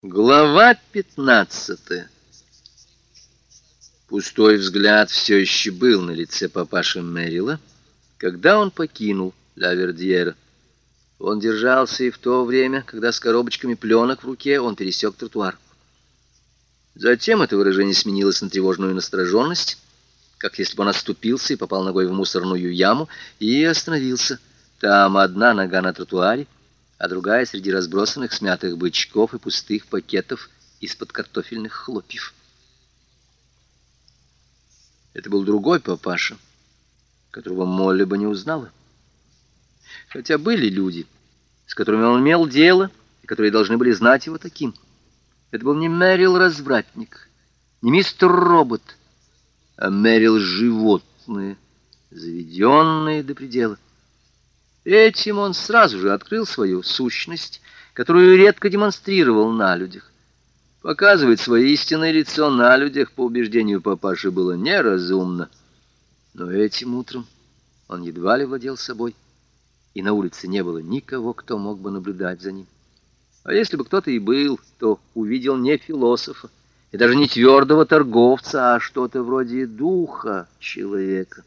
Глава пятнадцатая Пустой взгляд все еще был на лице папаши Мэрила, когда он покинул Ла Вердьера. Он держался и в то время, когда с коробочками пленок в руке он пересек тротуар. Затем это выражение сменилось на тревожную настороженность, как если бы он оступился и попал ногой в мусорную яму, и остановился. Там одна нога на тротуаре, а другая среди разбросанных смятых бычков и пустых пакетов из-под картофельных хлопьев. Это был другой папаша, которого Молли бы не узнала. Хотя были люди, с которыми он имел дело, и которые должны были знать его таким. Это был не Мэрил-развратник, не мистер Робот, а Мэрил-животное, заведенное до предела. Этим он сразу же открыл свою сущность, которую редко демонстрировал на людях. Показывать свое истинное лицо на людях, по убеждению папаши, было неразумно. Но этим утром он едва ли владел собой, и на улице не было никого, кто мог бы наблюдать за ним. А если бы кто-то и был, то увидел не философа, и даже не твердого торговца, а что-то вроде духа человека.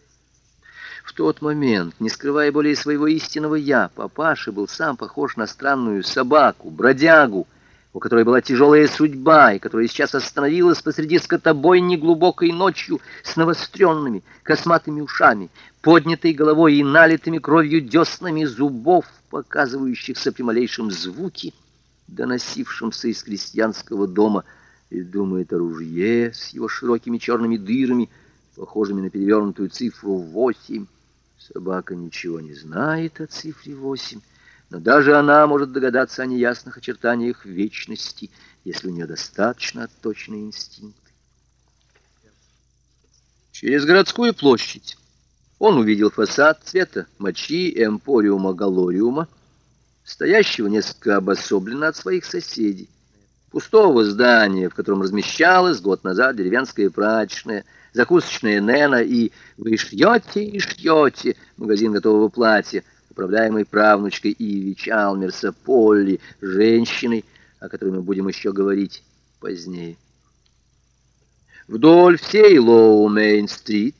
В тот момент, не скрывая более своего истинного «я», папаша был сам похож на странную собаку, бродягу, у которой была тяжелая судьба, и которая сейчас остановилась посреди скотобойни глубокой ночью с навостренными косматыми ушами, поднятой головой и налитыми кровью деснами зубов, показывающихся при малейшем звуке, доносившемся из крестьянского дома, и думает о ружье с его широкими черными дырами, похожими на перевернутую цифру восемь. Собака ничего не знает о цифре восемь, но даже она может догадаться о неясных очертаниях вечности, если у нее достаточно точные инстинкты. Через городскую площадь он увидел фасад цвета мочи эмпориума галориума, стоящего несколько обособленно от своих соседей, пустого здания, в котором размещалась год назад деревенская прачечная, закусочная Нена и «Вы шьете и шьете» магазин готового платья, управляемый правнучкой Иви Чалмерса Полли, женщиной, о которой мы будем еще говорить позднее. Вдоль всей Лоу-Мейн-стрит,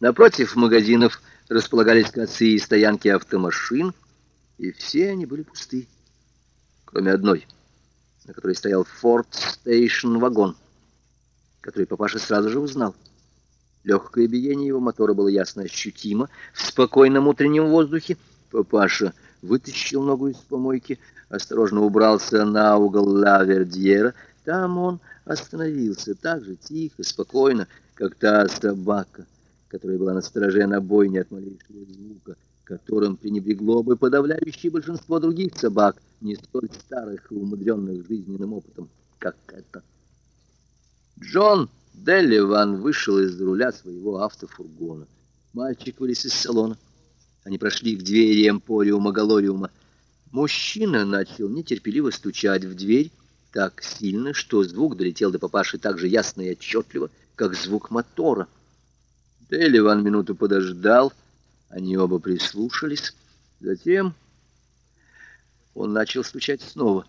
напротив магазинов, располагались косые стоянки автомашин, и все они были пусты, кроме одной — на которой стоял Форд Стейшн вагон, который папаша сразу же узнал. Легкое биение его мотора было ясно ощутимо в спокойном утреннем воздухе. Папаша вытащил ногу из помойки, осторожно убрался на угол Ла Вердьера. Там он остановился так же тихо, спокойно, как та собака, которая была настороже на бойне от малейшего звука которым пренебрегло бы подавляющее большинство других собак, не столь старых и умудренных жизненным опытом, как это. Джон Делливан вышел из-за руля своего автофургона. Мальчик вылез из салона. Они прошли к двери эмпориума Галориума. Мужчина начал нетерпеливо стучать в дверь так сильно, что звук долетел до папаши так же ясно и отчетливо, как звук мотора. Делливан минуту подождал, они оба прислушались. Затем он начал стучать снова.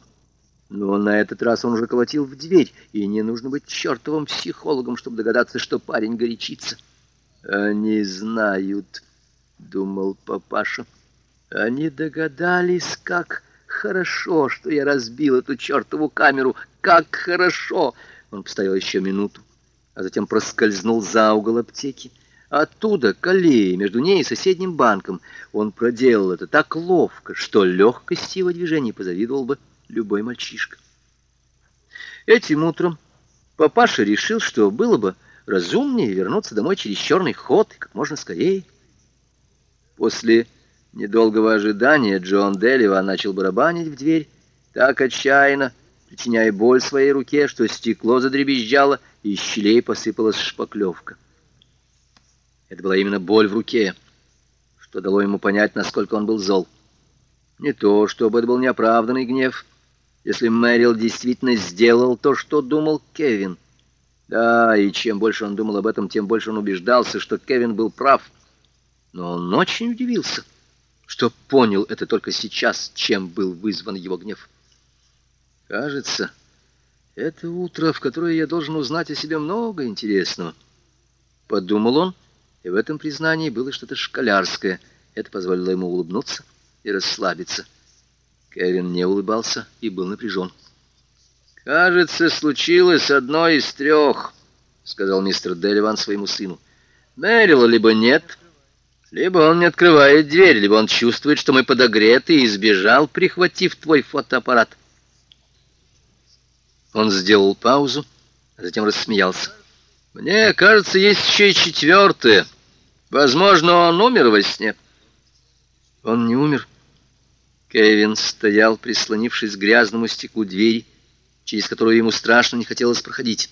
Но на этот раз он уже колотил в дверь, и не нужно быть чертовым психологом, чтобы догадаться, что парень горячится. «Они знают», — думал папаша. «Они догадались, как хорошо, что я разбил эту чертову камеру. Как хорошо!» Он постоял еще минуту, а затем проскользнул за угол аптеки. Оттуда, к аллее, между ней и соседним банком, он проделал это так ловко, что легкости его движений позавидовал бы любой мальчишка. Этим утром папаша решил, что было бы разумнее вернуться домой через черный ход и как можно скорее. После недолгого ожидания Джон Делива начал барабанить в дверь так отчаянно, причиняя боль своей руке, что стекло задребезжало, и из щелей посыпалась шпаклевка. Это была именно боль в руке, что дало ему понять, насколько он был зол. Не то, чтобы это был неоправданный гнев, если Мэрил действительно сделал то, что думал Кевин. Да, и чем больше он думал об этом, тем больше он убеждался, что Кевин был прав. Но он очень удивился, что понял это только сейчас, чем был вызван его гнев. Кажется, Это утро, в которое я должен узнать о себе много интересного. Подумал он, и в этом признании было что-то школярское. Это позволило ему улыбнуться и расслабиться. Кевин не улыбался и был напряжен. «Кажется, случилось одно из трех», — сказал мистер Деливан своему сыну. «Мэрила либо нет, либо он не открывает дверь, либо он чувствует, что мы подогреты и сбежал, прихватив твой фотоаппарат». Он сделал паузу, а затем рассмеялся. «Мне кажется, есть еще и четвертое. Возможно, он умер во сне». «Он не умер». Кевин стоял, прислонившись к грязному стеклу двери, через которую ему страшно не хотелось проходить.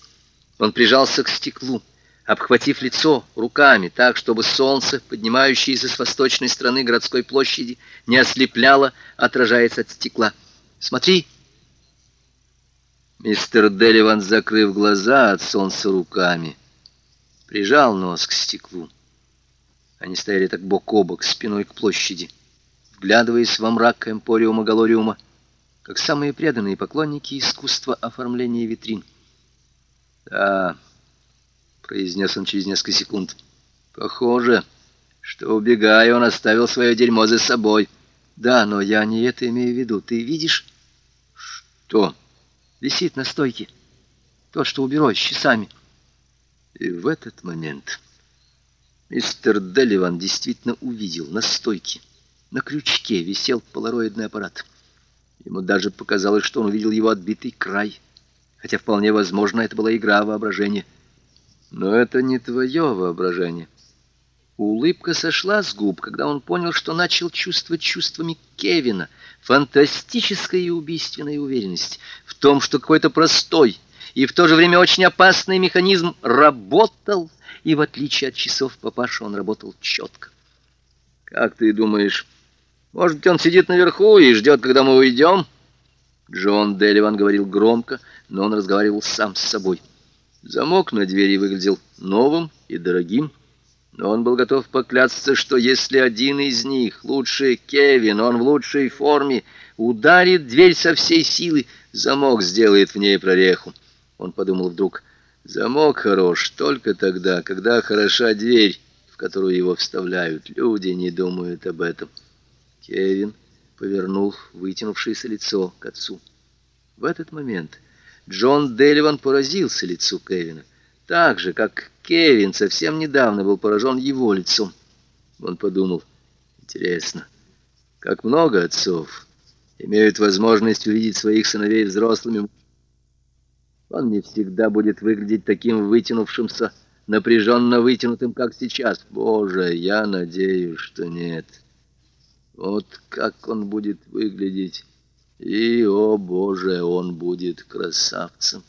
Он прижался к стеклу, обхватив лицо руками так, чтобы солнце, поднимающееся с восточной стороны городской площади, не ослепляло, отражаясь от стекла. «Смотри!» Мистер Деливан, закрыв глаза от солнца руками, прижал нос к стеклу. Они стояли так бок о бок, спиной к площади, вглядываясь во мрак эмпориума Галориума, как самые преданные поклонники искусства оформления витрин. «Да», — произнес он через несколько секунд, — «похоже, что, убегая, он оставил свое дерьмо за собой». «Да, но я не это имею в виду. Ты видишь?» «Что?» Висит на стойке. Тот, что уберой с часами. И в этот момент мистер Делливан действительно увидел на стойке, на крючке висел полароидный аппарат. Ему даже показалось, что он увидел его отбитый край, хотя вполне возможно, это была игра воображения. Но это не твое воображение. Улыбка сошла с губ, когда он понял, что начал чувствовать чувствами Кевина, фантастическая и убийственная уверенность в том, что какой-то простой и в то же время очень опасный механизм работал, и в отличие от часов папаша он работал четко. «Как ты думаешь, может быть, он сидит наверху и ждет, когда мы уйдем?» Джон Делливан говорил громко, но он разговаривал сам с собой. Замок на двери выглядел новым и дорогим, но он был готов поклясться, что если один из них, лучше Кевин, он в лучшей форме, ударит дверь со всей силы, замок сделает в ней прореху. Он подумал вдруг, замок хорош только тогда, когда хороша дверь, в которую его вставляют. Люди не думают об этом. Кевин повернул вытянувшееся лицо к отцу. В этот момент Джон Деливан поразился лицу Кевина так же, как Кевин совсем недавно был поражен его лицом. Он подумал, интересно, как много отцов имеют возможность увидеть своих сыновей взрослыми. Он не всегда будет выглядеть таким вытянувшимся, напряженно вытянутым, как сейчас. Боже, я надеюсь, что нет. Вот как он будет выглядеть. И, о боже, он будет красавцем.